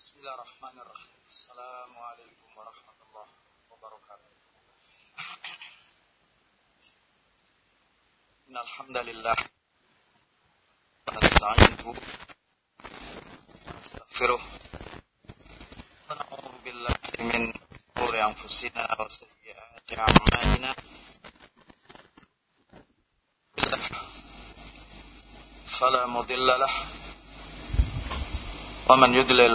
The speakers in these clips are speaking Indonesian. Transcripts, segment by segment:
بسم الله الرحمن الرحيم. السلام عليكم ورحمة الله وبركاته. إن الحمد لله ونستعينه ونستغفره ونعوذ بالله من شرور أنفسنا وسيئات أعمالنا. فلا مضل له ومن يضلل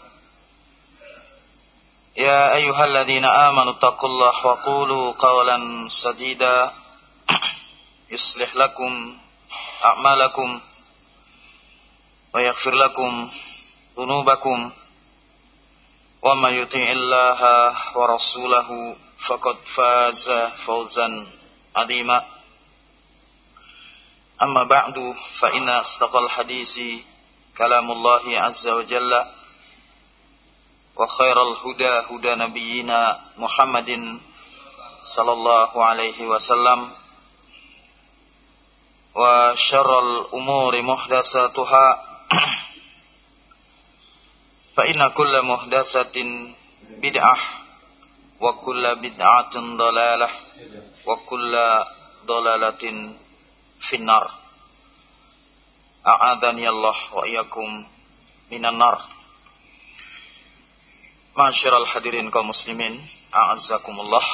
يا أيها الذين آمنوا اتقوا الله وقولوا قولا سديدا. يصلح لكم أعمالكم ويغفر لكم ذنوبكم. وما يطيع الله ورسوله فقد فاز فوزا عظيما. أما بعد فإن أصدق الحديث كلام الله عز وجل. وخير الهدى هدى نبينا محمد صلى الله عليه وسلم وشر الأمور محدثاتها. فإن كل محدثة بدعة وكل بدعة ضلالة وكل ضلالة في النار. أعاذني الله وإياكم من النار. Masyiral hadirin kaum muslimin, a'azzakumullah.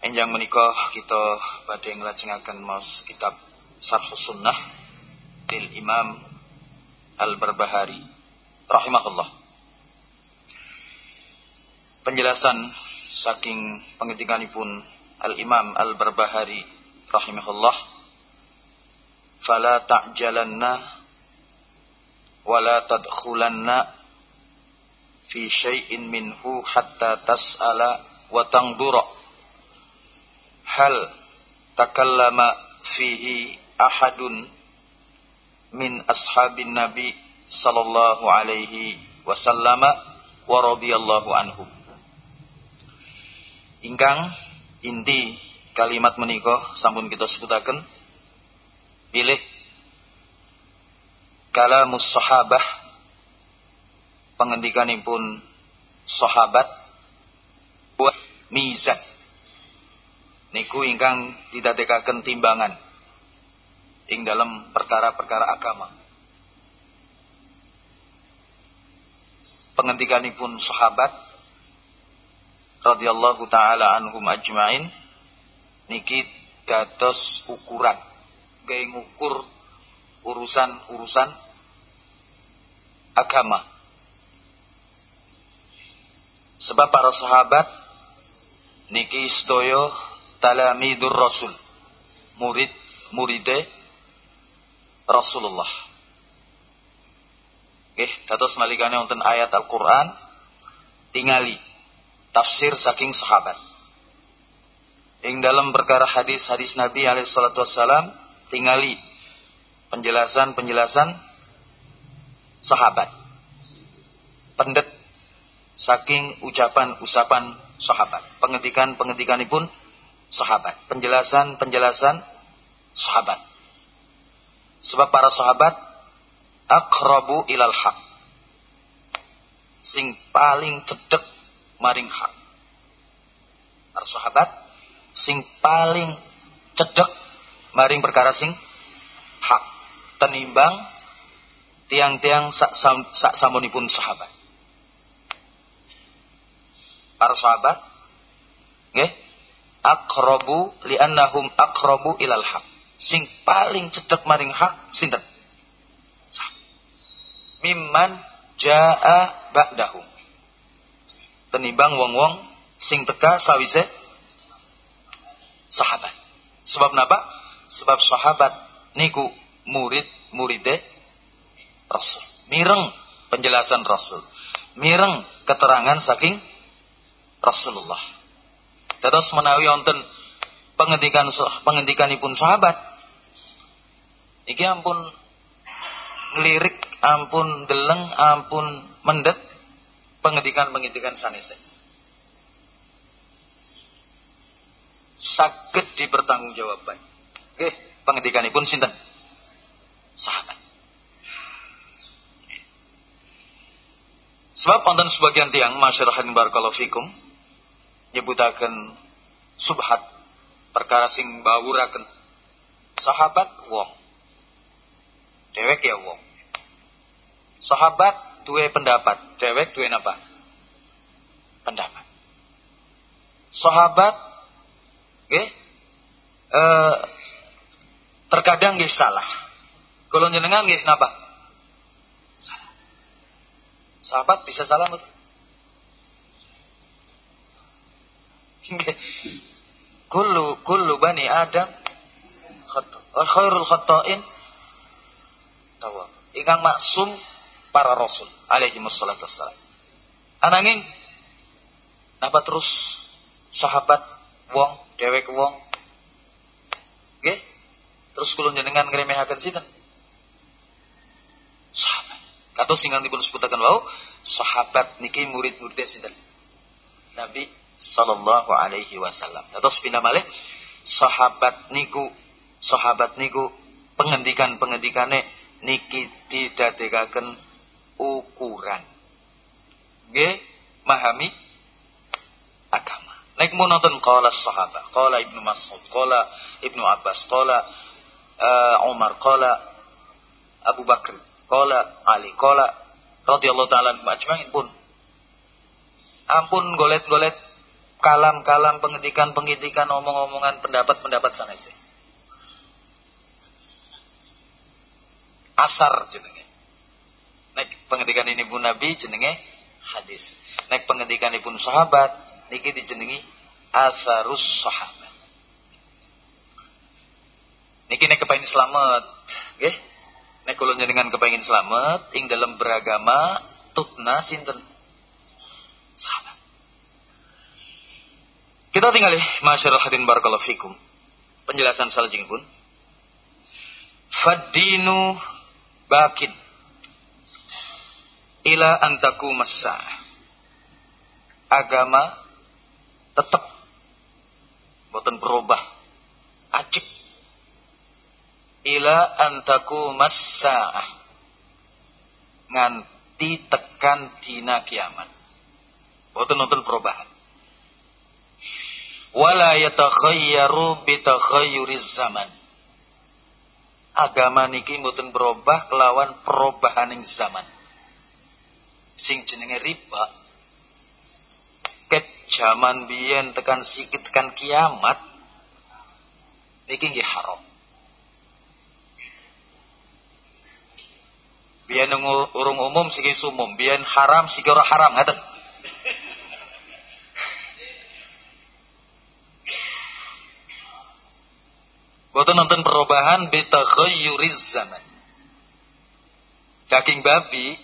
Enjang menikah kita badhe nglajengaken mas kitab Sarh Sunnah til Imam Al-Barbahari rahimahullah. Penjelasan saking pengertianipun Al-Imam Al-Barbahari rahimahullah. Fala ta'jalanna wala tadkhulanna fi syai'in minhu hatta tas'ala wa tangdura. Hal takallama fihi ahadun min ashabin nabi sallallahu alaihi wasallama wa radhiyallahu anhu. Ingkang inti kalimat menikah sampun kita sebutaken pilih kalamus sahabah pengendikanipun sahabat buat mizan. Niku ingkang didadekaken timbangan ing dalam perkara-perkara agama. Pengendikanipun sahabat radhiyallahu taala anhum ajmain niki dados ukuran. Gawe ngukur urusan-urusan agama Sebab para sahabat niki stoyo talamidur Rasul. Murid muride Rasulullah. Oke, dados malikane wonten ayat Al-Qur'an tingali tafsir saking sahabat. Ing dalam perkara hadis-hadis Nabi alaihi salatu wassalam tingali penjelasan-penjelasan sahabat. Pendet saking ucapan-ucapan sahabat, pengetikan pun sahabat, penjelasan-penjelasan sahabat. Sebab para sahabat akrabu ilal haq. Sing paling cedek maring hak. Para sahabat sing paling cedek maring perkara sing hak. Tenimbang tiang-tiang sak, sak samunipun sahabat. Para sahabat nggih aqrabu li'annahum aqrabu ilal haq. Sing paling cedek maring hak sinten? Mimman jaa ba'dahum. Tenimbang wong-wong sing teka sawise sahabat. Sebab napa? Sebab sahabat niku murid muride Rasul. Mireng penjelasan Rasul. Mireng keterangan saking Rasulullah. Terus menawi wonten pengendikan pengendikanipun sahabat iki ampun ngelirik ampun deleng ampun mendet pengendikan-pengendikan sanese saged dipertanggungjawabkan. Nggih pengendikanipun sinten? Sahabat. Sebab wonten sebagian tiang masyarakat barakallahu fikum nyebutaken subhat perkara sing bawuraken. Sahabat wong. Dewek ya wong. Sahabat duwe pendapat. Dewek duwe apa pendapat. Sahabat nggih eh terkadang nggih salah. Kalau jenengan nggih napa? Salah. Sahabat bisa salah betul kullu kullu bani Adam khata. Khairul khata'in. Tawab. Ingkang maksum para rasul. Alaihi wassalatu wassalam. Ananging napa terus sahabat wong dewek wong? Nggih. Terus kula jenengan ngremehaken sinten? Sahabat. Kados ingkang dipun sebutaken wau sahabat niki murid-murid sinten? Nabi sallallahu alaihi wasallam. Terus pindah malih sahabat niku sahabat niku pengendikan-pengendikane niki didadekaken ukuran. Nggih, mahami agama. Nek mau nonton qala sahabat, qala Ibnu Mas'ud, qala Ibnu Abbas, qala uh, Umar, qala Abu Bakar, qala Ali, qala radhiyallahu taala ajmain pun ampun golet-golet kalam-kalam penggedikan-penggedikan omong-omongan pendapat-pendapat sanese. Asar jenenge. Nek penggedikan ini pun Nabi jenenge hadis. Nek penggedikan ini pun sahabat niki dijenengi asarus sahabat. Niki nek kepengin selamat, nggih. Nek kula jenengan kepengin selamat ing dalam beragama tutna sinten? Sahabat. Kita tinggali masyarakat hadin barakallahu fikum. Penjelasan pun. Fadinu bakin ila antaku masa. Agama tetap boten berubah. Acik ila antaku masa nganti tekan dina kiamat. Boten nonton perubahan wala yatakhayyaru bitakhayyuriz zaman. Agama niki mboten berubah kelawan perubahaning zaman. Sing jenenge riba ket zaman biyen tekan sikit tekan kiamat niki nggih haram. Biyen urung umum sing sumum, biyen haram sing ora haram ngaten. Boten nonton perubahan bitaghayyuriz zaman. Daging babi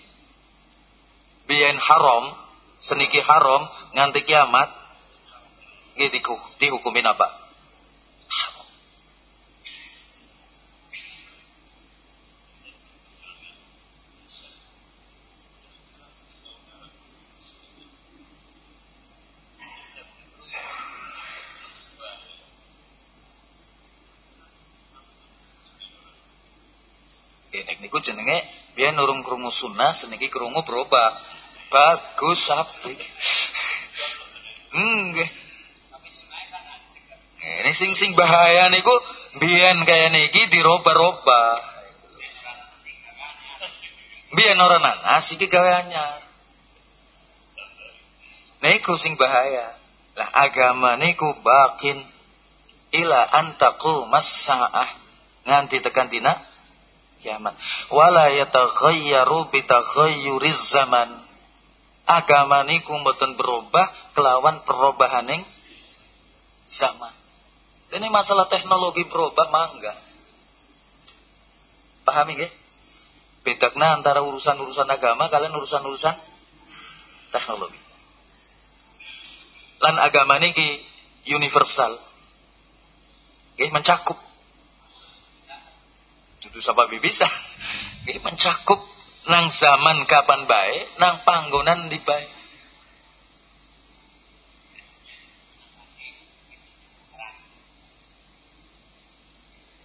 biyen haram, seniki haram nganti kiamat nggih dihukumin apa? niku jenenge biyen nurung krungu sunnah seniki krungu berubah. Bagus apik. Nggih. Ini sing sing bahaya niku biyen kaya niki diroba-roba. Biyen ora nanas iki gawe anyar. Iku sing bahaya. Lah agama niku bakin ila antaku masaah nganti tekan dina kiamat. Wala yataghayyaru bitaghayyuriz zaman. Agama niku mboten berubah kelawan perubahaning zaman. Ini masalah teknologi berubah mangga. Pahami nggih? Bedakna antara urusan-urusan agama kalian urusan-urusan teknologi. Lan agama niki universal. Nggih mencakup. Itu sebab bisa. Nggih mencakup nang zaman kapan baik, nang panggonan di baik.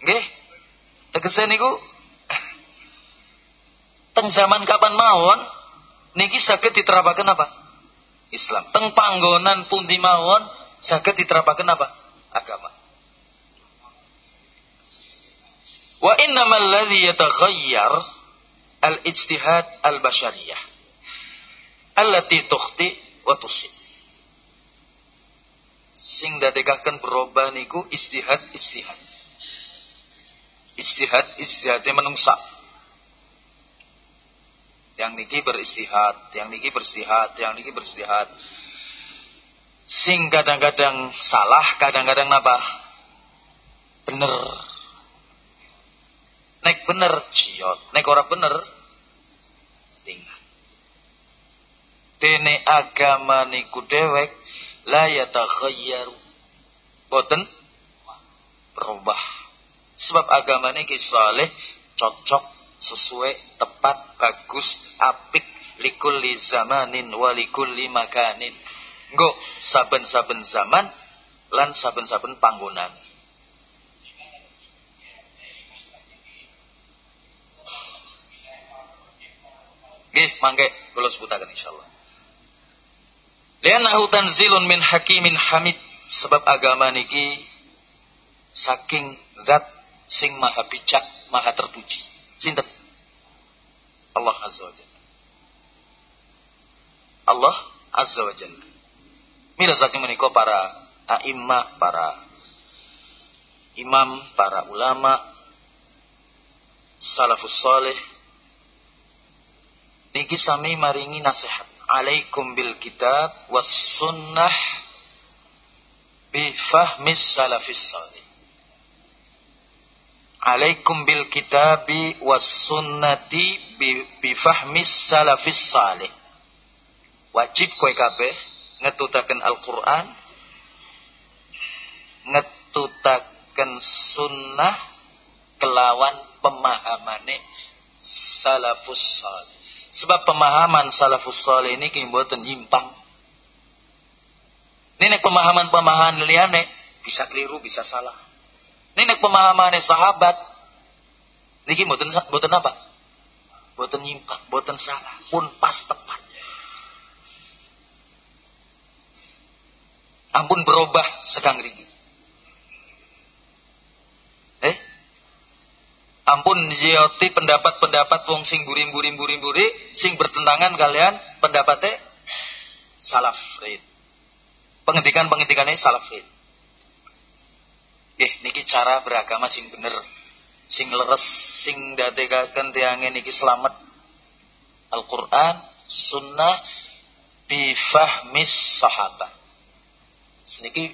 Nggih. Tegese niku teng zaman kapan mawon niki saged diterapaken apa? Islam. Teng panggonan pundi mawon saged diterapaken apa? Agama. Wa innamal ladzi yataghayyar al-ijtihad al-bashariyah allati tukhti wa tusib. Sing dadekaken berubah niku istihad istihad. Istihad istihadnya menungsa. Yang niki beristihad, yang niki beristihad, yang niki beristihad. Sing kadang-kadang salah, kadang-kadang apa? Bener. Nek bener ciot, nek ora bener tinggal. Dene agama niku dewek la yatakhayyaru. Boten berubah. Sebab agama ini saleh, cocok, sesuai, tepat, bagus, apik, likulli zamanin wa likulli makanin. Nggo saben-saben zaman lan saben-saben panggonan. Nggih, mangke kula sebutaken insyaallah. Lianahu tanzilun min hakimin hamid sebab agama niki saking zat sing maha bijak, maha terpuji. Sinten? Allah Azza wa Jalla. Allah Azza wa Jalla. Mila saking menika para a'immah, para imam, para ulama, salafus salih niki sami maringi nasihat. Alaikum bil kitab was sunnah bi fahmis salafis salih. Alaikum bil kitabi was sunnati bi fahmis salafis salih. Wajib kowe kabeh ngetutaken Al-Qur'an ngetutaken sunnah kelawan pemahamane salafus salih sebab pemahaman salafus salih ini kimboten nyimpang ini pemahaman-pemahaman liane bisa keliru bisa salah ini pemahamannya sahabat. Niki mboten mboten apa? Mboten nyimpang, mboten salah, pun pas tepat. Ampun berubah sekang rigi. Eh? Ampun jiyoti pendapat-pendapat wong sing burim-burim-burim-buri sing bertentangan kalian pendapatnya salaf rid. Penghentikan-penghentikannya salaf rid. Eh niki cara beragama sing bener, sing leres, sing dadekaken tiange niki selamat. Al-Qur'an, sunnah bifahmis sahabat. Seniki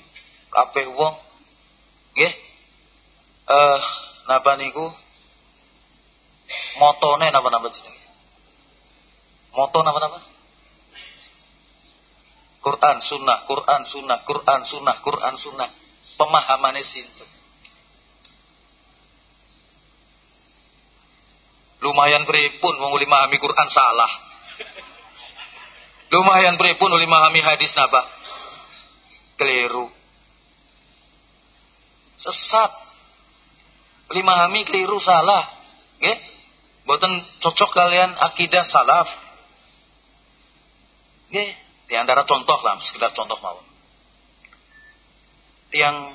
kabeh wong nggih eh uh, napa niku motone napa-napa jenenge? Moto napa-napa? Quran sunnah, Quran sunnah, Quran sunnah, Quran sunnah pemahamannya sinten. Lumayan pripun wong memahami Quran salah. Lumayan pripun uli memahami hadis napa? Keliru. Sesat. Uli memahami keliru salah. Nggih? Mboten cocok kalian akidah salaf. Nggih, di antara contoh lah, sekedar contoh mawon tiang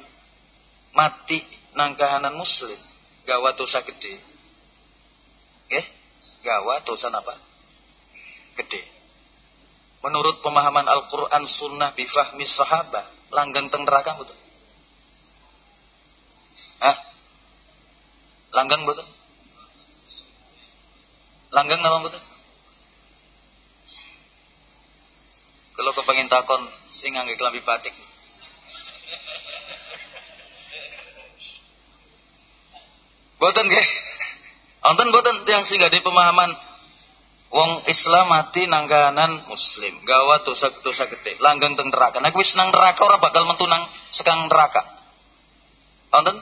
mati nang kahanan muslim gawa dosa gede eh gawa dosa apa gede menurut pemahaman Al-Quran sunnah bifahmi sahabat langgeng teng neraka betul Hah? Langgang betul? Langgang nama betul? Kalau kepengin takon sing ngangge kelambi batik. Boten nggih. Wonten boten yang sing di pemahaman wong Islam mati nangganan muslim, gawat dosa-dosa gede, langgeng teng neraka. Nek wis nang neraka ora bakal metu nang sekang neraka. Wonten?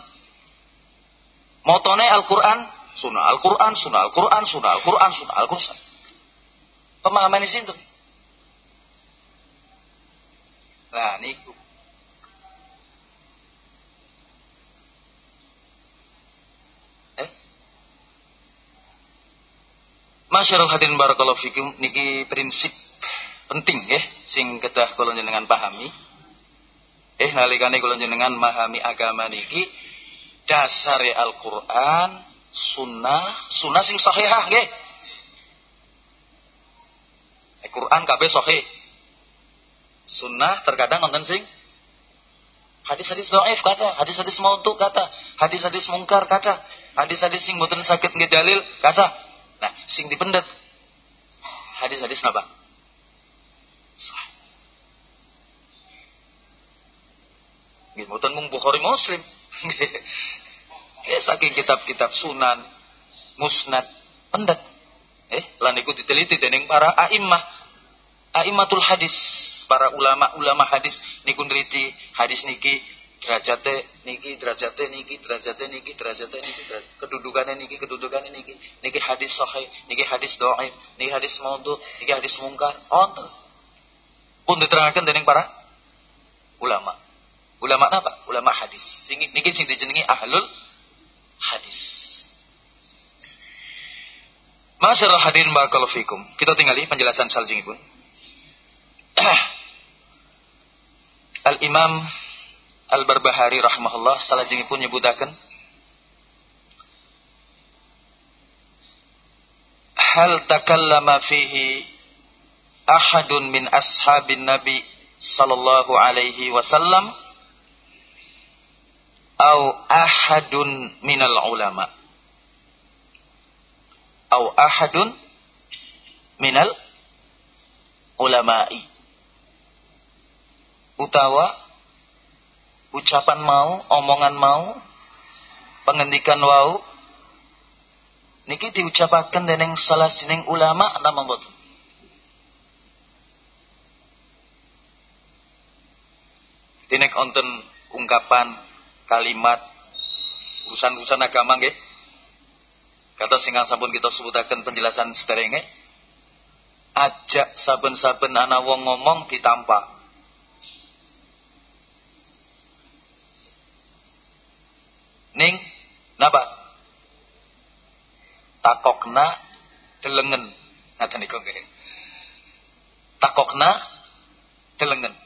Motone Al-Qur'an, sunnah Al-Qur'an, sunnah Al-Qur'an, sunnah Al-Qur'an, sunnah Al-Qur'an. Pemahaman di situ. Nah, niku. Eh? Masyarul hadirin barakallahu fikum niki prinsip penting ya sing kedah kula jenengan pahami. Eh nalikane kula jenengan memahami agama niki dasar Al-Quran, sunnah, sunnah sing sahihah nggih. Al-Quran kabeh sahih. Sunnah terkadang nonton sing hadis-hadis dhaif kata, hadis-hadis maudhu kata, hadis-hadis mungkar kata, hadis-hadis sing mboten sakit nggih dalil kata. Nah, sing dipendet hadis-hadis napa? Sahih. Nggih mboten mung Bukhari Muslim. eh saking kitab-kitab sunan, musnad, pendet. Eh, lan iku diteliti dening para a'immah. A'immatul hadis, para ulama-ulama hadis niku neliti hadis niki derajate niki derajate niki derajate niki derajate niki kedudukannya niki kedudukannya niki niki hadis sahih niki hadis dhaif niki hadis maudhu niki hadis mungkar onten pun diterangkan dening para ulama Ulama apa? Ulama hadis. Niki sing dijenengi ahlul hadis. Masyaallah hadirin barakallahu fikum. Kita tinggali penjelasan saljingipun. Al-Imam Al-Barbahari rahimahullah salajengipun nyebutaken hal takallama fihi ahadun min ashabin nabi sallallahu alaihi wasallam au ahadun minal ulama. Au ahadun minal ulama'i. Utawa ucapan mau omongan mau pengendikan wau niki diucapaken dening salah sining ulama nama mboten? Dinek onten ungkapan kalimat urusan-urusan agama nggih. Kata sing sampun kita sebutaken penjelasan sederenge. Ajak saben-saben ana wong ngomong ditampa. Ning napa? Takokna delengen. Ngaten niku nggih. Takokna delengen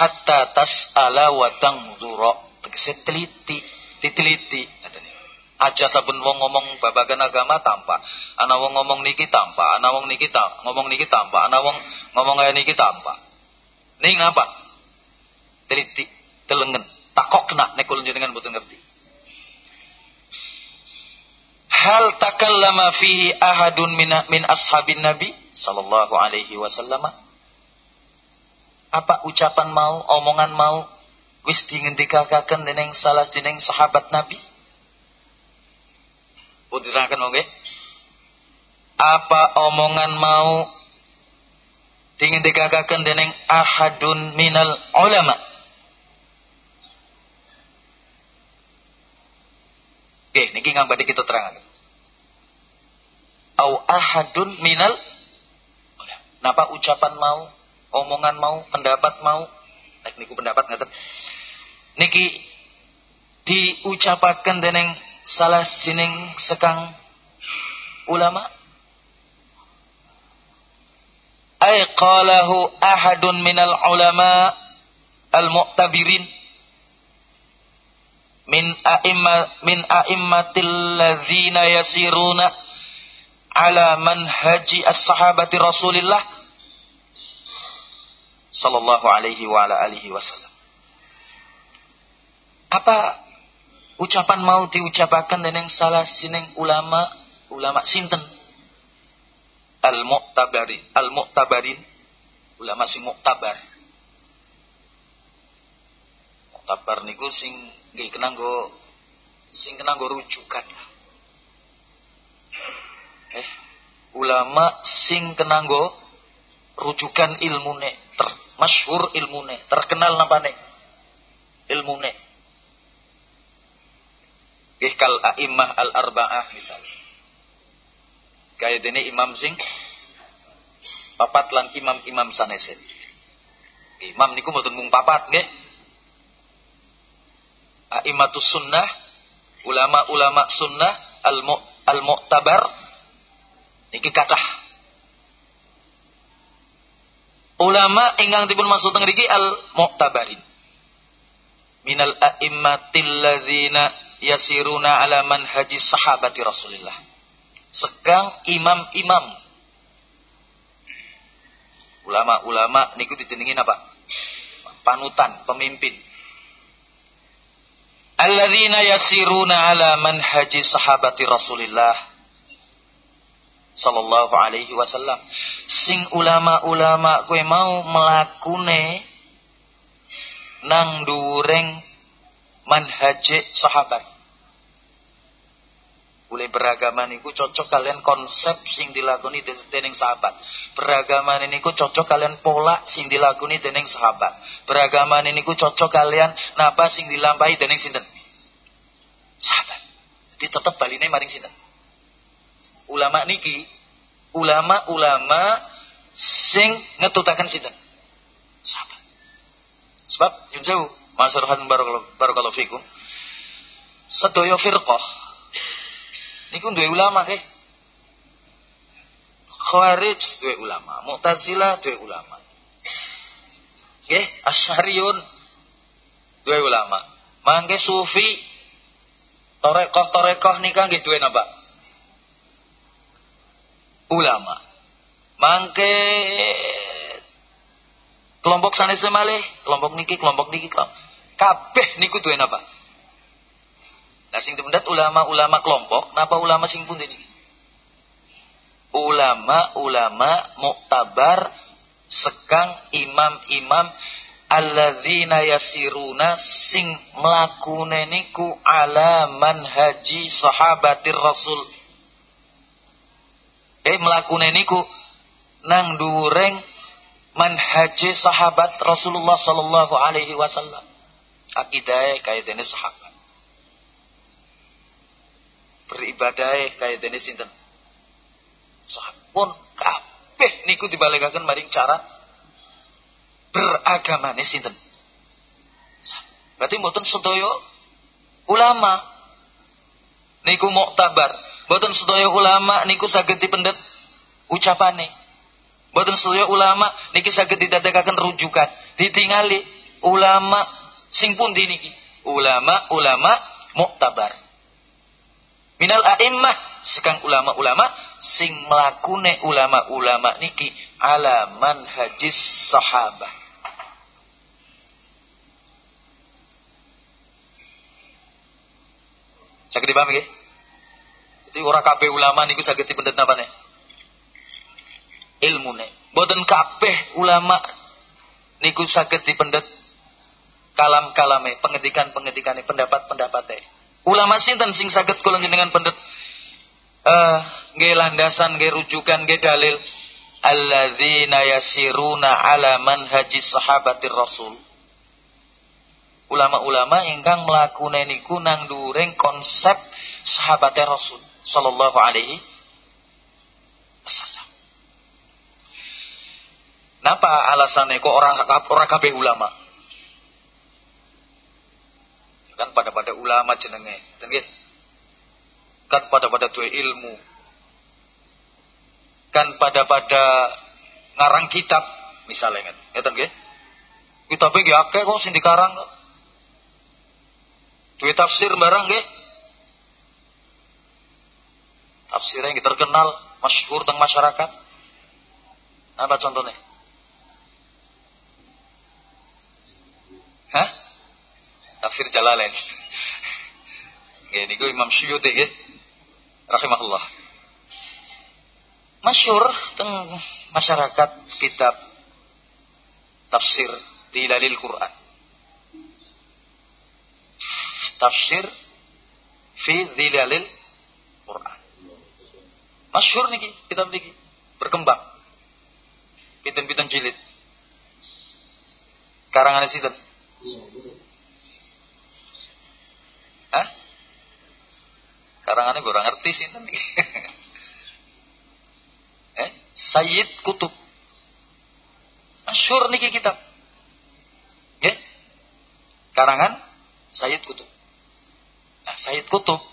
hatta tas'ala wa tangdura tegese teliti diteliti aja sabun wong ngomong babagan agama tanpa ana wong ngomong niki tanpa ana wong niki ta ngomong niki tanpa ana wong ngomong kaya niki tanpa ning apa teliti telengen. Takokna nek kula jenengan mboten ngerti. Hal takallama fihi ahadun min min ashabin nabi sallallahu alaihi wasallam apa ucapan mau, omongan mau wis dingendikakaken dening salah dening sahabat Nabi? Putiraken mongge. Apa omongan mau dingendikakaken dening ahadun minal ulama? Oke, niki kang badhe kita terangaken. Au ahadun minal Napa ucapan mau omongan mau, pendapat mau, nek niku pendapat ngaten. Niki diucapaken dening salah sining sekang ulama. Ay qalahu ahadun minal ulama al-mu'tabirin. Min a'imma min a'immatil ladzina yasiruna ala manhaji as-sahabati Rasulillah sallallahu alaihi wa ala alihi wasallam. Apa ucapan mau diucapakan dengan salah sineng ulama ulama sinten? Al-mu'tabari al-mu'tabarin ulama sing muktabar muktabar niku sing nggih kenanggo sing kenanggo rujukan. Eh ulama sing kenanggo rujukan ilmune. ter masyhur ilmune terkenal napane ilmune. Nggih kal a'immah al arba'ah misalnya kaya dene imam sing papat lan imam-imam sanesin imam niku mboten mung papat nggih. A'immatus sunnah ulama-ulama sunnah al-mu'tabar. Niki kathah. Ulama ingkang dipun maksud ngriki al-mu'tabarin. Minal a'immatil ladzina yasiruna ala manhaji sahabati Rasulillah. Sekang imam-imam. Ulama-ulama niku dijenengin apa? Panutan, pemimpin. Alladzina yasiruna ala manhaji sahabati Rasulillah sallallahu alaihi wasallam sing ulama-ulama kue mau melakune nang dureng manhaje sahabat boleh beragama niku cocok kalian konsep sing dilakoni dening sahabat. Beragama niku cocok kalian pola sing dilakoni dening sahabat. Beragama niku cocok kalian napa sing dilampahi dening sinten? Sahabat. Jadi tetep baline maring sinten? Ulama niki ulama-ulama sing ngetutaken sinten sahabat sebab nyun sewu masyarakat barakallahu fikum sedaya firqah niku duwe ulama nggih Khawarij duwe ulama, Mu'tazilah duwe ulama. Nggih, Asy'ariyun duwe ulama. Mangke Sufi Torekoh-torekoh nikah nggih duwe napa? Ulama. Mangke kelompok sana semalih, kelompok niki, kelompok niki, kelompok. kabeh niku duwe napa? Nah sing dipendet ulama-ulama kelompok, napa ulama sing pun ini? Ulama-ulama muktabar sekang imam-imam alladzina yasiruna sing mlakune niku ala manhaji sahabatir rasul eh melakukan niku nang dureng manhaje sahabat Rasulullah sallallahu alaihi wasallam. Akidah kaya dene sahabat. Beribadah kaya dene sinten? Sahabat. Pun kabeh niku dibalikaken maring cara beragamane sinten? Berarti mboten sedaya ulama. Niku muktabar Boten sedaya ulama niku saged dipendet ucapane. Boten sedaya ulama niki saged didadekaken rujukan. Ditingali ulama sing pundi niki? Ulama-ulama muktabar. Minal a'immah sekang ulama-ulama sing melakune ulama-ulama niki ala manhajis sahabah. Sakit dipahami nggih? Jadi orang kabeh ulama niku saged dipendet nih? Ilmune. Boten kabeh ulama niku saged dipendet kalam-kalame, pengetikan-pengetikane, pendapat-pendapate. Ulama sinten sing saged kula jenengan pendet eh uh, nggih landasan, nggih rujukan, nggih dalil alladzina yasiruna ala manhaji sahabatir rasul ulama-ulama ingkang mlakune niku nang during konsep sahabatnya rasul sallallahu alaihi wasallam. Napa alasannya kok orang orang kabeh ulama? Kan pada pada ulama jenenge. Kan pada pada duwe ilmu. Kan pada pada ngarang kitab misalnya kan. Ngeten nggih. Kitab iki akeh kok sing dikarang kok. Tafsir barang nggih tafsirnya yang terkenal masyhur teng masyarakat? Apa contohnya? Hah? Tafsir Jalalain. Nggih niku Imam Syuuti nggih. Rahimahullah. Masyhur teng masyarakat kitab tafsir Dilalil Quran. Tafsir fi Dilalil Quran. Masyhur niki kitab niki berkembang. Pinten-pinten jilid. Karangan sinten? Hah? Karangannya kurang ngerti sih nanti. eh, Sayyid Kutub. Masyur niki kitab. Ya? Karangan Sayyid Kutub. Nah, Sayyid Kutub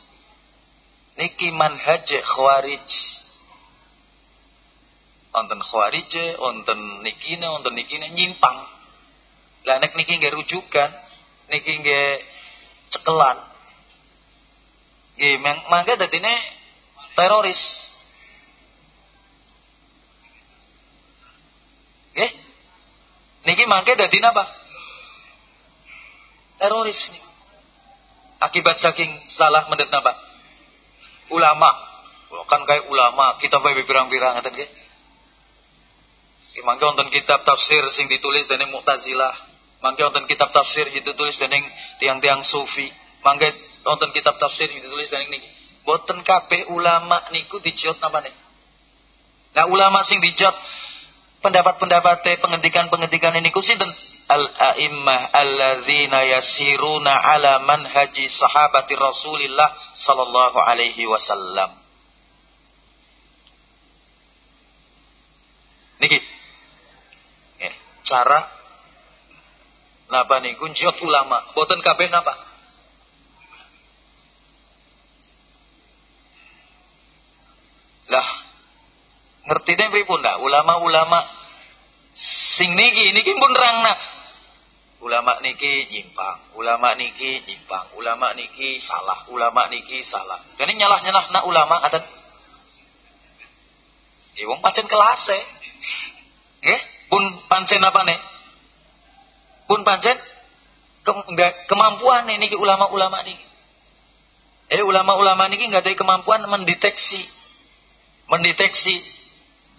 niki manhaj khawarij. Onten khawarij, onten nikine, onten nikine nyimpang. Lah nek niki nggih rujukan, niki nggih cekelan. Nggih, mangke dadine teroris. Nggih. Niki mangke dadi napa? Teroris nih. Akibat saking salah mendet napa? Ulama. Oh, kan kayak ulama, kita bae pirang-pirang ngaten nggih. Mangke wonten kitab tafsir sing ditulis dening Mu'tazilah. Mangke wonten kitab tafsir ditulis dening tiang-tiang sufi. Mangke wonten kitab tafsir ditulis dening niki. Boten kabeh ulama niku dijot nih? Nah ulama sing dijot pendapat-pendapat pengendikan-pengendikan ini ku sinten? Al-a'immah alladzina yasiruna ala manhaji sahabati Rasulillah sallallahu alaihi wasallam. Niki. Eh, cara napa niku njot ulama, boten kabeh napa? Lah ngerti deh pripun dah ulama-ulama sing niki niki pun rangna ulama niki nyimpang ulama niki nyimpang ulama niki salah ulama niki salah. Ini nyalah nyalah nak ulama kata ya pancen kelas eh. Pun pancen apa nih pun pancen ke, kemampuan nih niki ulama-ulama niki. Eh ulama-ulama niki nggak ada kemampuan mendeteksi mendeteksi,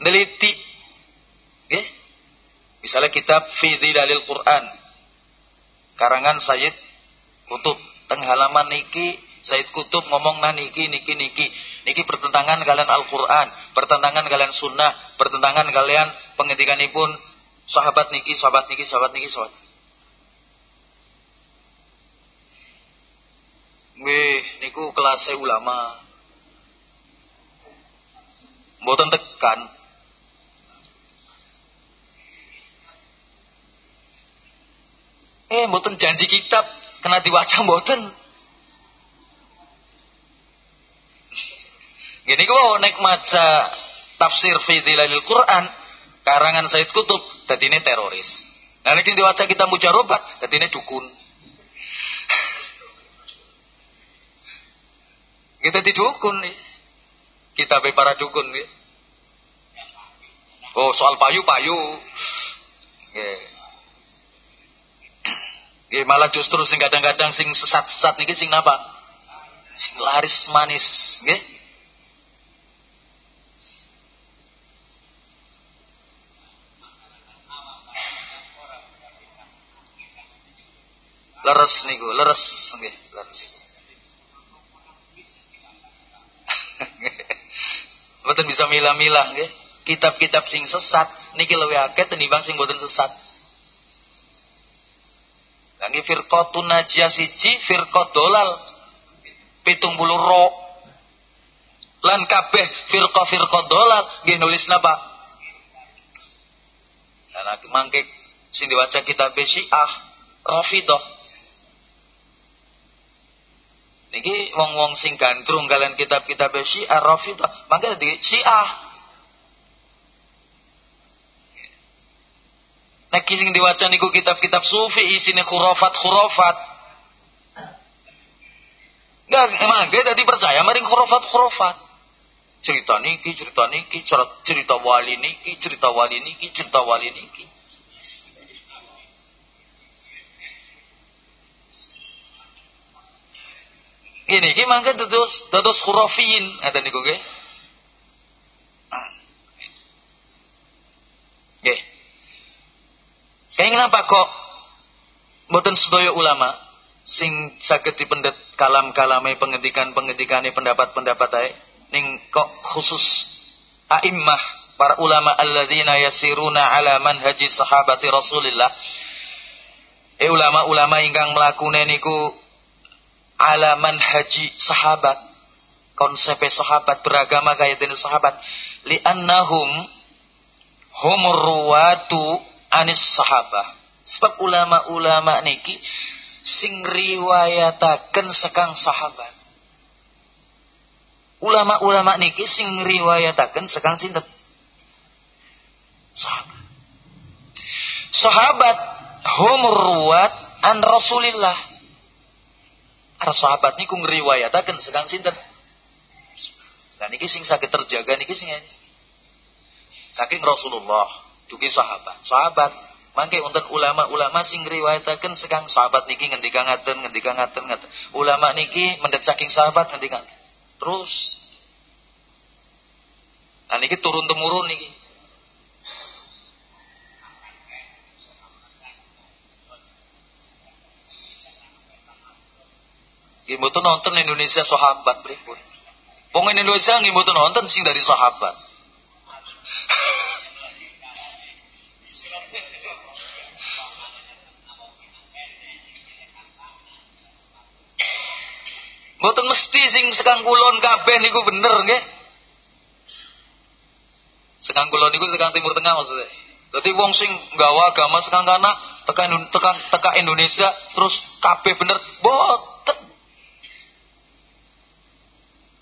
meneliti. Ya. Misalnya kitab Fi Dalil Quran. Karangan Sayyid Kutub. Teng halaman niki Sayyid Kutub ngomong nah niki niki niki. Niki pertentangan kalian Al-Quran. Pertentangan kalian sunnah. Pertentangan kalian pun sahabat niki, sahabat niki, sahabat niki, sahabat. Wih, niku kelas ulama mboten tekan eh mboten janji kitab kena diwaca mboten gini kok nek maca tafsir fi Quran karangan Said Kutub ini teroris nah nek diwaca kita mujarobat ini dukun kita didukun nih kita be para dukun ya. Oh, soal payu-payu. Nggih. Nggih, malah justru sing kadang-kadang sing sesat-sesat niki sing napa? Sing laris manis, nggih. Leres niku, leres nggih, leres. Mboten bisa milah-milah nggih. Kitab-kitab sing sesat niki luwih akeh tinimbang sing mboten sesat. Lagi firqatun najiyah siji firqat dolal. Pitung bulu ro lan kabeh firqa dolal nggih nulis napa? Nah, mangke sing diwaca kitab Syiah Rafidah. Niki wong-wong sing gandrung kalian kitab-kitab Syiah Rafidah, maka di Syiah. Nek sing diwaca niku kitab-kitab sufi isine khurafat-khurafat. Enggak, emang dia tadi percaya maring khurafat-khurafat. Cerita niki, cerita niki, cerita wali niki, cerita wali niki, cerita wali niki. Ini ki mangke dados dados khurafin ada niku. Nggih. Kayak kenapa kok mboten sedaya ulama sing saged dipendet kalam-kalame pengendikan-pengendikane pendapat-pendapat ae ning kok khusus a'immah para ulama alladzina yasiruna ala manhaji sahabati Rasulillah. Eh ulama-ulama ingkang mlakune niku ala manhaji sahabat konsep sahabat beragama kaya dene sahabat. Li'annahum humur ruwatu anis sahabah sebab ulama-ulama niki sing riwayataken sekang sahabat. Ulama-ulama niki sing riwayataken sekang sinten? Sahabat. Sahabat humur ruwat an Rasulillah. Para sahabat niku ngriwayataken sekang sinten? Nah niki sing sakit terjaga niki sing saking Rasulullah dugi sahabat. Sahabat Mangke untuk ulama-ulama sing riwayataken sekang sahabat niki ngendika ngaten, ngendika ngaten ngaten. Ulama niki mendet saking sahabat ngendika. Terus Nah niki turun temurun niki. Nggih nonton Indonesia sahabat pripun. Wong Indonesia nggih nonton sing dari sahabat. Mboten mesti sing sekang kulon kabeh niku bener nggih. Sekang kulon niku sekang timur tengah maksudnya. Jadi wong sing nggawa agama sekang kana teka teka, teka Indonesia terus kabeh bener boten.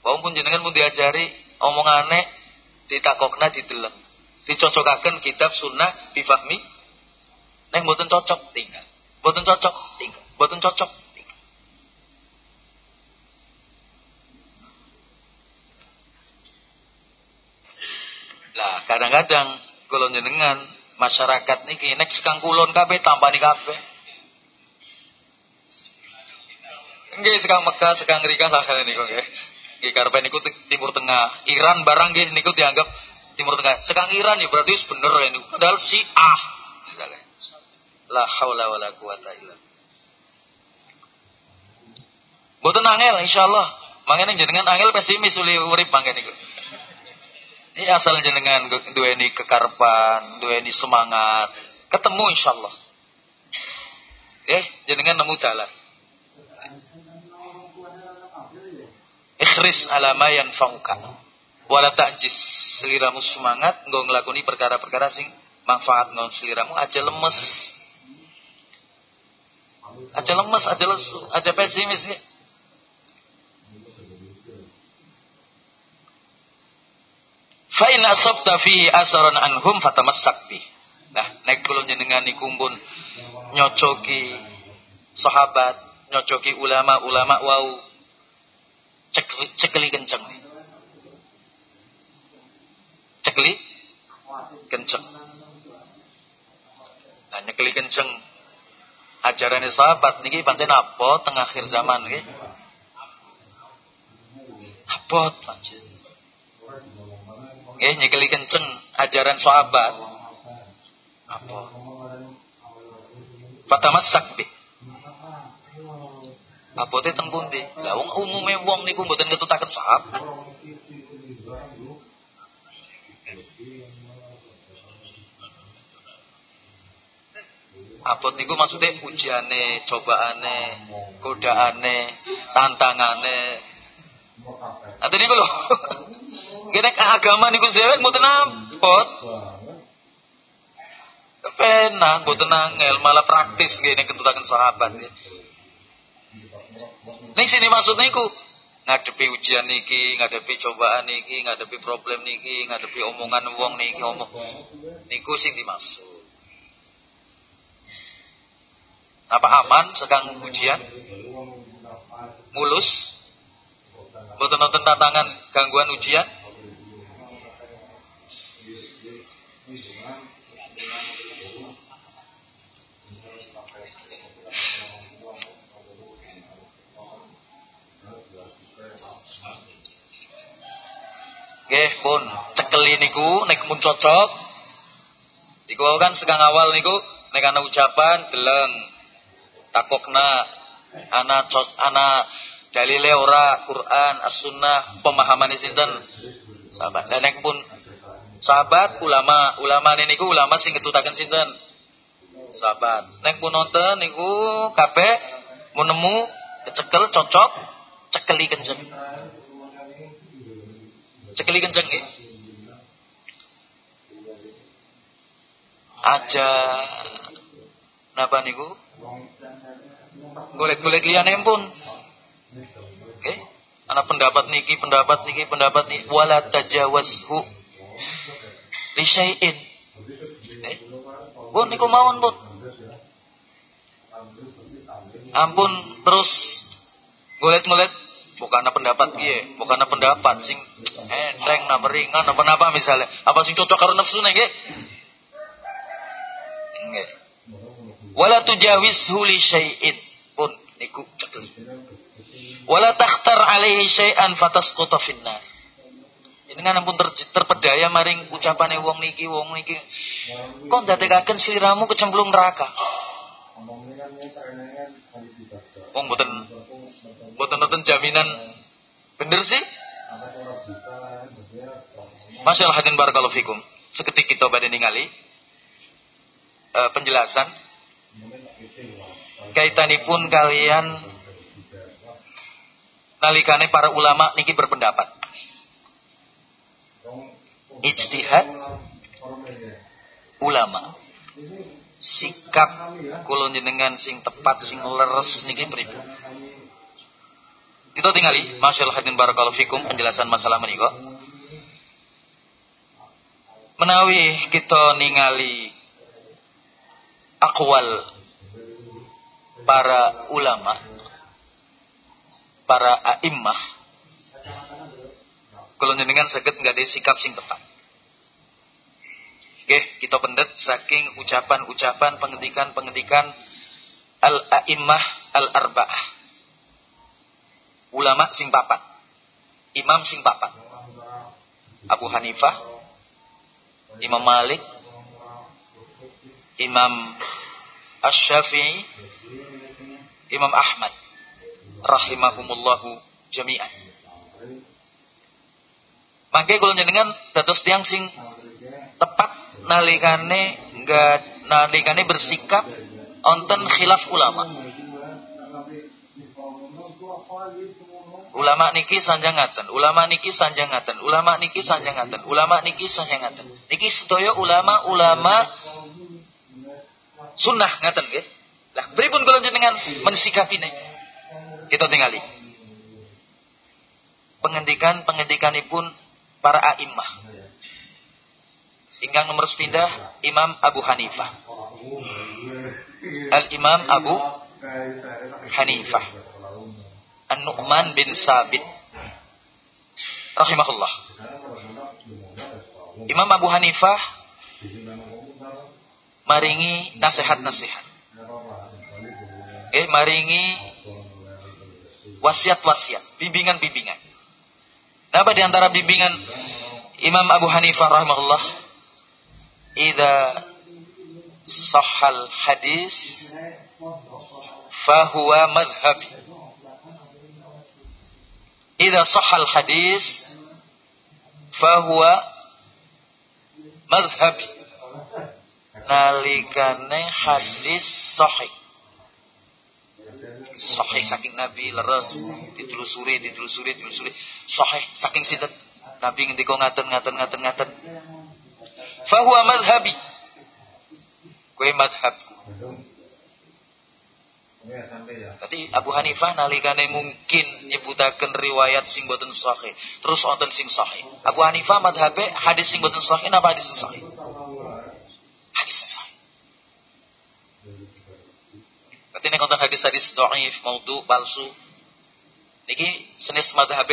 Wong pun jenengan mun diajari omongane ditakokna dideleng. Dicocokaken kitab sunnah difahmi. Nek mboten cocok tinggal. Mboten cocok tinggal. Mboten cocok Lah kadang-kadang kalau jenengan masyarakat niki nek sekang kulon kabeh tampani kabeh. Nggih sekang Mekah, sekang Rika sakjane niku nggih. Nggih karepe niku timur tengah. Iran barang nggih niku dianggap timur tengah. Sekang Iran ya berarti bener ya niku. Padahal. Misalnya. La haula wala quwata illa Mboten angel insyaallah. Mangene jenengan angel pesimis uli urip mangke niku. Ini asal jenengan dua ini kekarpan, dua ini semangat, ketemu insya Allah. Eh, jenengan nemu jalan. Ikhris alama yang fauka. Wala ta'jis seliramu semangat nggo nglakoni perkara-perkara sing manfaat nggo seliramu aja lemes. Aja lemes, aja lesu, aja pesimis ya. Fa in asabta fihi anhum fatamassak bih. Nah, nek kula jenengan niku pun nyocoki sahabat, nyocoki ulama-ulama wau cekli, cekli kenceng. Cekli kenceng. Nah, nyekeli kenceng ajaran sahabat niki pancen apa tengah akhir zaman nggih. Abot pancen. Nggih nyekeli kenceng ajaran sahabat. Apa? Fatamassak bi. Apa teh teng pundi? Lah wong umume wong niku mboten ketutaken sahabat. Abot niku maksudnya ujiane, cobaane, godaane, tantangane. Nanti niku lho. Gini agama niku dewek mboten abot. Penang mboten angel, malah praktis gini ketutaken sahabat. Ning sini maksud niku ngadepi ujian niki, ngadepi cobaan niki, ngadepi problem niki, ngadepi omongan wong niki omong. Niku sing dimaksud. Apa aman sekang ujian? Mulus? Mboten nonton tantangan gangguan ujian? Nggih, pun cekeli niku nek mun cocok. Iku kan segang awal niku nek ana ucapan deleng takokna ana cos ana dalile ora Quran as-sunnah pemahaman sinten? Sahabat. Dan nek pun sahabat ulama ulama niku ulama sing ketutaken sinten? Sahabat. Nek pun nonton niku kabeh mun nemu kecekel cocok cekeli kenceng cekeli kenceng nggih aja napa niku? Golek-golek liyane pun oke okay? ana pendapat niki pendapat niki pendapat niki wala tajawazhu li syai'in. Pun niku mawon pun. Ampun terus golek-golek bukan pendapat piye bukan pendapat sing enteng napa ringan napa napa misalnya apa sing cocok karo nafsu nggih Nggih. Wala tujawizhu li syai'in pun niku cekli. Wala takhtar alaihi syai'an fatasquta finnar. Ini kan ampun ter, terpedaya maring ucapane wong niki wong niki. Kok ndadekaken sliramu kecemplung neraka. Wong mboten mboten nonton jaminan. Bener sih? Masyaallah hadin barakallahu fikum. Seketik kita badhe ningali uh, penjelasan. Kaitanipun kalian nalikane para ulama niki berpendapat. Ijtihad ulama. Sikap kula jenengan sing tepat sing leres niki pripun kita tinggali masyaallah hadin barakallahu fikum penjelasan masalah menika menawi kita ningali akwal para ulama, para a'immah, kalau jenengan sakit nggak ada sikap sing tepat. Oke, kita pendet saking ucapan-ucapan pengendikan-pengendikan al-a'immah al-arba'ah. Ulama sing papat. Imam sing papat. Abu Hanifah, Imam Malik, Imam Ash-Syafi'i, Imam Ahmad rahimahumullahu jami'an. Mangke kula jenengan dados tiang sing tepat nalikane enggak nalikane bersikap onten khilaf ulama. Ulama niki sanjangaten, ulama niki sanjangaten, ulama niki sanjangaten, ulama niki sanjangaten. Niki sedaya ulama-ulama sunnah ngaten nggih. Lah pripun kula jenengan mensikapine? Kita tinggali. Pengendikan-pengendikanipun para a'immah. Ingkang nomor sepindah Imam Abu Hanifah. Al-Imam Abu Hanifah. An-Nu'man bin Sabit. Rahimahullah. Imam Abu Hanifah maringi nasihat-nasihat. Eh, maringi wasiat-wasiat, bimbingan-bimbingan. Apa di antara bimbingan Imam Abu Hanifah rahimahullah? Idza sahal hadis fahuwa madhabi. Idza sahal hadis fahuwa madhabi nalikane hadis sahih. Sahih saking Nabi leres. Ditelusuri ditelusuri ditelusuri. Sahih saking sinten Nabi ngendika ngaten ngaten ngaten ngaten. Fahuwa madhabi kue madhabku Tadi Abu Hanifah nalikane mungkin nyebutaken riwayat sing boten sahih, terus wonten sing sahih. Abu Hanifah madhabe hadis sing boten sahih napa hadis sing sahih? Hadis yang sahih. Berarti ini konten hadis-hadis do'if, maudhu, palsu. Niki senis madhab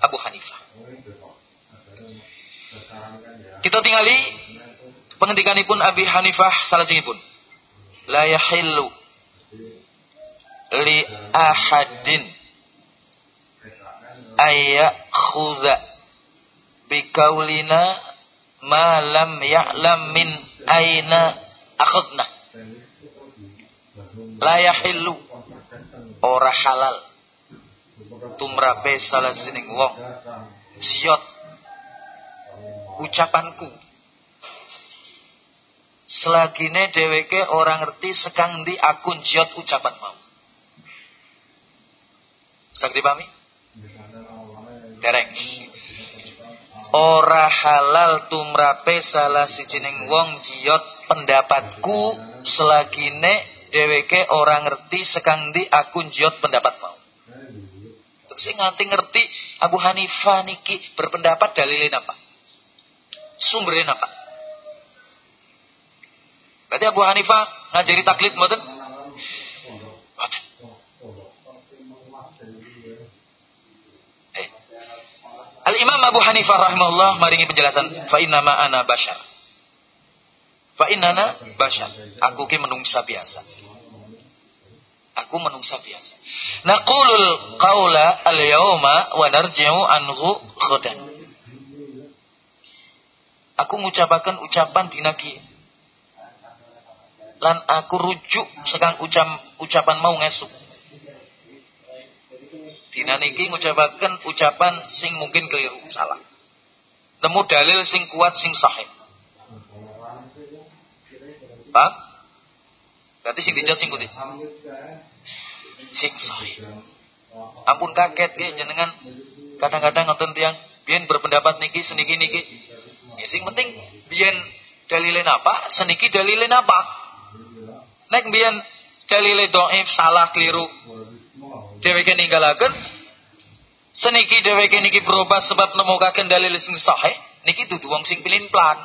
Abu Hanifah. Kita tinggali pengendikanipun Abi Hanifah salajengipun. La yahillu li ahadin. Ayakhudha bikaulina ma lam ya'lam min aina akhadna. La yahillu. Ora halal. Tumrape salah sining wong. Jiot ucapanku. Selagine dheweke ora ngerti sekang di akun jiot ucapan mau Sak dipahami? Dereng. Ora halal tumrape salah sijining wong jiot pendapatku selagine dheweke ora ngerti sekang di akun jiot pendapat mau. Sing nganti ngerti Abu Hanifah niki berpendapat dalilin apa? Sumberin apa? Berarti Abu Hanifah ngajari taklid mboten? Al-Imam Abu Hanifah rahimahullah maringi penjelasan fa ma ana bashar. Fa innana bashar. Aku ki menungsa biasa. Aku menungsa biasa. Naqulul qaula al-yauma wa narji'u anhu ghadan. Aku ngucapaken ucapan dinaki. Lan aku rujuk sekang ucap ucapan mau ngesuk. Dina niki ngucapaken ucapan sing mungkin keliru, salah. Nemu dalil sing kuat sing sahih. Pak? Berarti sing dijat sing putih. Sing sahih. Ampun kaget ya jenengan kadang-kadang ngoten tiang biyen berpendapat niki seniki niki. Ya sing penting biyen dalilin apa, seniki dalilin apa. Nek biyen dalile doif salah keliru dheweke ninggalaken seniki dheweke niki berubah sebab nemukaken dalil sing sahih. Niki dudu wong sing pilin plan.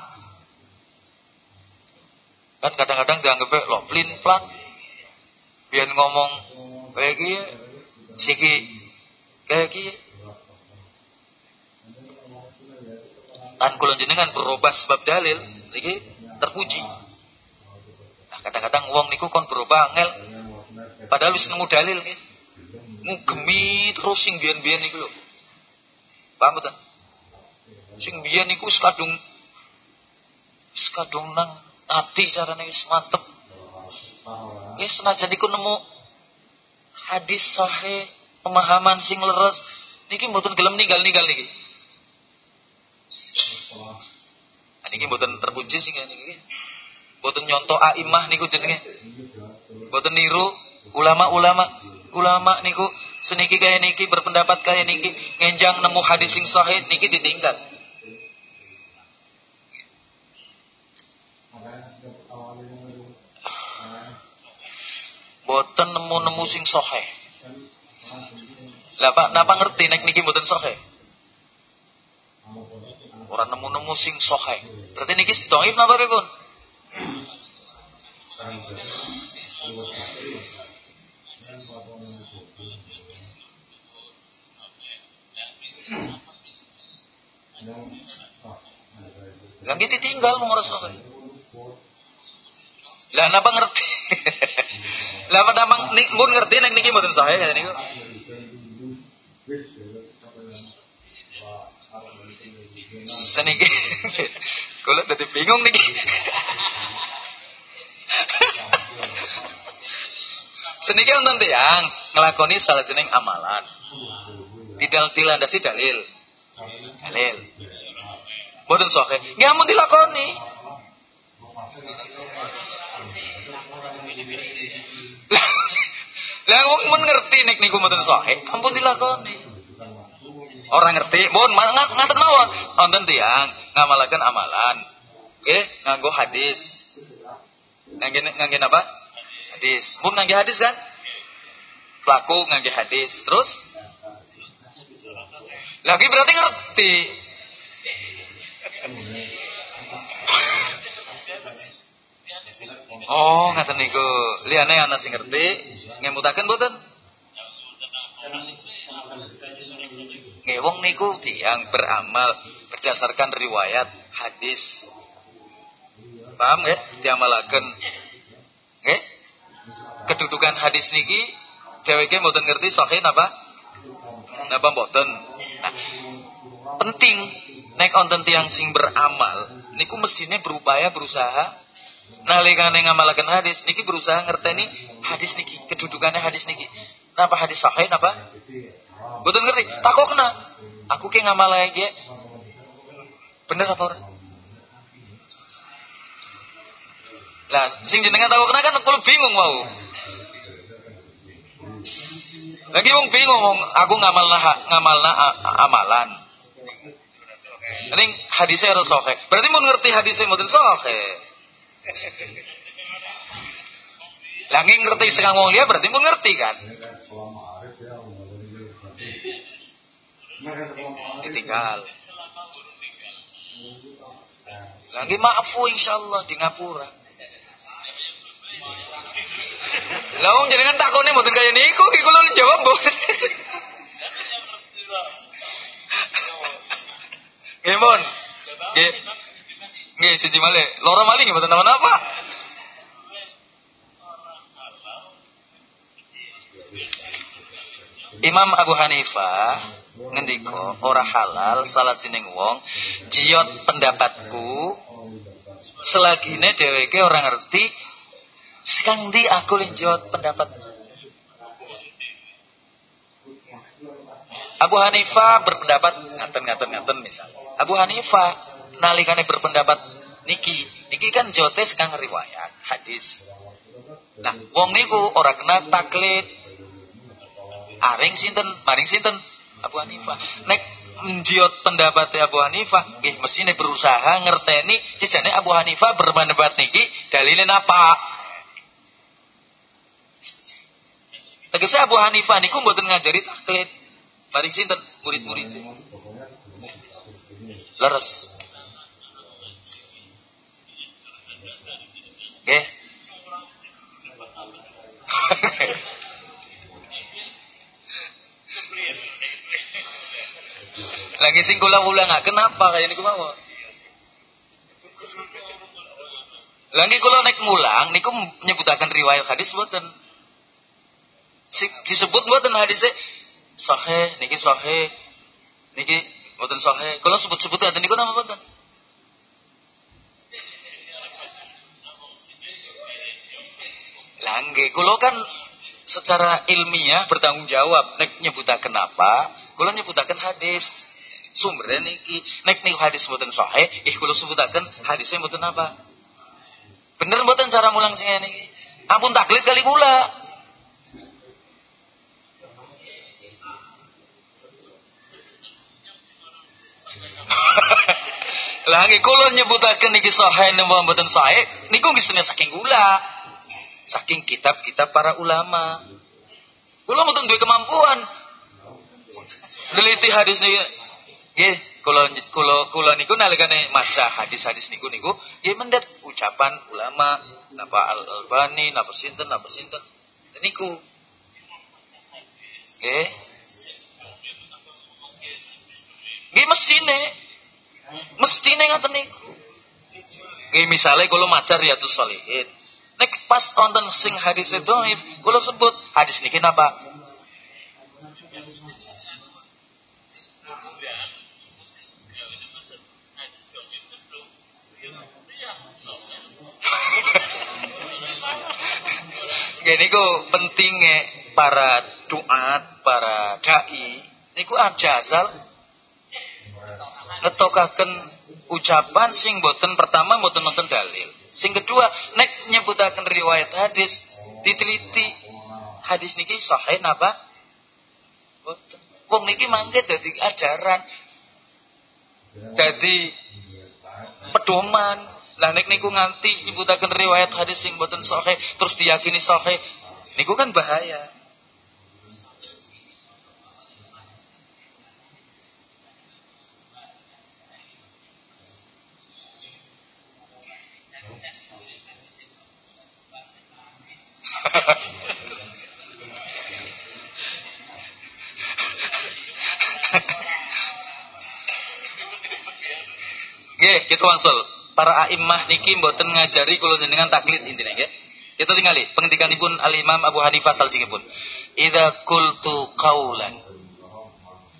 Kan kadang-kadang dianggap lo pilin plan. Biar ngomong kayak gini siki kayak gini kan kula jenengan berubah sebab dalil niki terpuji. Nah kadang-kadang wong niku kon berubah angel padahal wis nemu dalil nggih ngugemi terus sing biyen-biyen iku lho. Paham ta? Sing biyen iku wis kadung nang ati carane wis mantep. Wis senajan iku nemu hadis sahih, pemahaman sing leres, niki mboten gelem ninggal-ninggal niki. Nah, niki mboten terpuji sing niki. Mboten nyontok aimah niku jenenge. Mboten niru ulama-ulama ulama niku seniki kaya niki berpendapat kaya niki ngenjang nemu hadis sing sahih niki ditinggal. Boten nemu-nemu sing sahih. Lah Pak, napa ngerti nek niki boten sahih? Orang nemu-nemu sing sahih. Berarti niki dhaif napa pripun? Lah gitu tinggal mau ngurus apa? Lah napa ngerti? Lah apa napa mun ngerti nek niki mboten sae ya niku. Seniki. Kula dadi bingung niki. Seniki wonten tiyang nglakoni salah jeneng amalan. Tidak dilandasi dalil. Dalil. Boten sahih. Nggih amun dilakoni. Lah mun ngerti nek niku mboten sahih, ampun dilakoni. Orang ngerti, mohon ngaten mawon. Wonten tiyang ngamalaken amalan. Nggih, nganggo hadis. Ngangge ngangge apa? Hadis. Mun ngangge hadis kan? Pelaku ngangge hadis. Terus lagi berarti ngerti. Oh, ngaten niku. Liyane ana sing ngerti, ngemutaken mboten? Nggih, wong niku tiyang beramal berdasarkan riwayat hadis. Paham nggih? Diamalaken. Nggih? Kedudukan hadis niki dheweke mboten ngerti sahih napa? Napa mboten? Nah, penting. Nek onten tiang sing beramal niku mesinnya berupaya berusaha. Nalikane ngamalaken hadis niki berusaha ngerteni hadis niki kedudukannya hadis niki. Napa hadis sahih napa? Betul ngerti? Takut kena. Aku ke ngamal aja bener apa orang lah sing jenengan tahu kena kan aku bingung mau lagi wong bingung aku ngamal ngamalna amalan ini hadisnya harus sohe. Berarti mau ngerti hadisnya mau sohe. Lagi ngerti sekarang wong dia berarti mau ngerti kan? Ditinggal. Lagi maafu insyaallah di ngapura. Lah jenengan takone mboten kaya niku iki kula jawab mboten. Nggih, Mun. Nggih. Nggih, siji malih. Loro malih mboten napa-napa. Imam Abu Hanifah ngendiko ora halal salat sining wong jiot pendapatku selagine dheweke ora ngerti sekang di aku linjot pendapat Abu Hanifah berpendapat ngaten-ngaten-ngaten misal. Abu Hanifah nalikane berpendapat niki, niki kan jotes kang riwayat hadis. Nah, wong niku ora kena taklid. Aring sinten, maring sinten? Abu Hanifah. Nek menjiot pendapat Abu Hanifah, nggih mesine berusaha ngerteni jejane Abu Hanifah berpendapat niki dalilnya apa? Tegese Abu Hanifah niku mboten ngajari taklid. Maring sinten murid-murid. Leres. Oke. Lagi sing kula ulang kenapa kayak niku mau? Lagi kula nek ngulang niku nyebutaken riwayat hadis mboten. Disebut mboten hadisnya sahih niki sahih niki mboten sahih. Kalau sebut-sebut ada niku nama mboten Langge, kalau kan secara ilmiah bertanggung jawab nek nyebutaken apa kalau nyebutaken hadis. Sumbernya niki nek niku hadis mboten sahih ih kula sebutaken hadisnya mboten apa? Bener mboten cara mulang sing niki ampun taklid kali kula Lah nggih kula nyebutaken niki sahih napa mboten sahih niku nggih saking gula. Saking kitab-kitab para ulama. Kula mboten duwe kemampuan. Neliti hadis niki nggih kula kula kula niku nalikane maca hadis-hadis niku niku nggih mendet ucapan ulama napa Al-Albani napa sinten napa sinten. Niku nggih Nggih mesine Mestine ngoten niku. Nggih misale kula maca Riyadhus Shalihin. Nek pas wonten sing hadis dhaif, kula sebut hadis niki napa? Gini ku pentingnya para duat, para dai, niku ajazal ngetokaken ucapan sing boten pertama boten nonton dalil. Sing kedua nek nyebutaken riwayat hadis diteliti hadis niki sahih napa? Wong niki mangke dadi ajaran. Dadi pedoman. Lah nek niku nganti nyebutaken riwayat hadis sing boten sahih terus diyakini sahih niku kan bahaya. Kita wangsul. Para a'immah niki mboten ngajari kula jenengan taklid intine nggih. Kita tingali pengendikanipun Al Imam Abu Hanifah salajengipun. Idza qultu qaulan.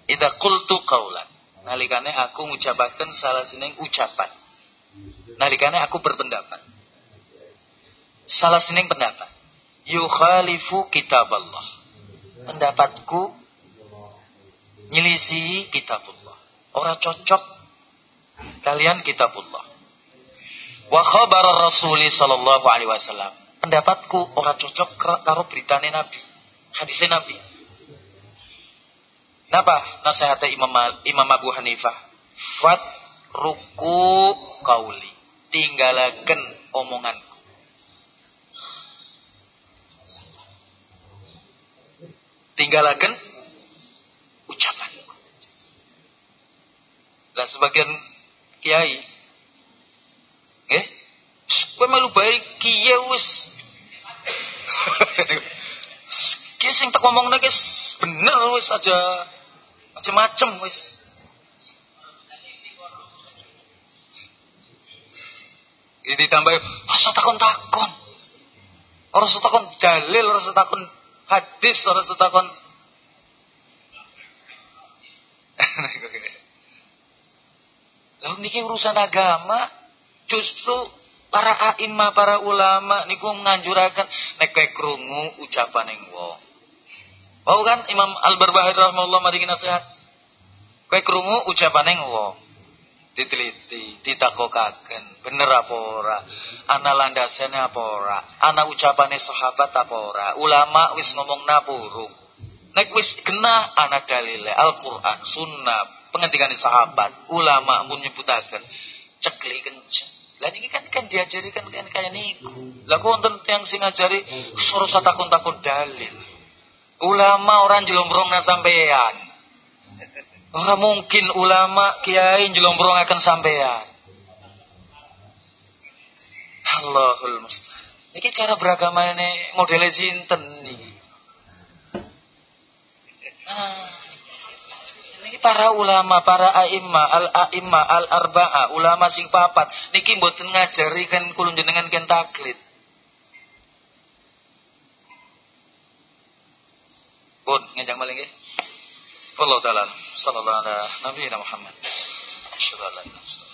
Idza qultu qaulan. nalikane aku ngucapaken salah sining ucapan nalikane aku berpendapat salah sining pendapat yukhalifu kitab Allah pendapatku nyelisihi kitabullah ora cocok kalian kitabullah wa khabar rasuli sallallahu alaihi wasallam pendapatku ora cocok karo beritane nabi hadisnya nabi Napa nasihatnya Imam Imam Abu Hanifah? Fat ruku kauli. Tinggalaken omonganku. Tinggalaken ucapanku. Lah sebagian kiai eh kowe melu bae kiye wis Ki sing tak ngomongne ki bener wis aja macem-macem wis. Ini ditambah rasa takon-takon. Ora usah takon dalil, ora usah takon hadis, ora usah takon Lalu niki urusan agama justru para aima, para ulama niku menganjurakan nek krungu ucapaning wong. Mau kan Imam Al-Barbahari rahimahullah maringi nasihat. Kowe krungu ucapane wong. Diteliti, ditakokaken, bener apa ora? Ana landasane apa ora? Ana ucapane sahabat apa ora? Ulama wis ngomong napurung. Nek wis kena ana dalile Al-Qur'an, sunnah, pengendikane sahabat, ulama mun nyebutaken cekli kenceng. Lah niki kan kan diajari kan, kan kaya niku. Lah kok wonten tiyang sing ngajari suruh takon-takon dalil. Ulama orang jelombrong na sampean. Orang mungkin ulama kiai jelombrong akan sampean. Allahul musta'an. Ini cara beragama ini modelnya sinten nih. Ini para ulama, para aima, al aima, al arbaa, ulama sing papat. Niki mboten ngajari kan kulun jenengan ken taklid. Pun ngejang maling nggih. Wallahu taala sallallahu alaihi Nabi Muhammad. Ilaha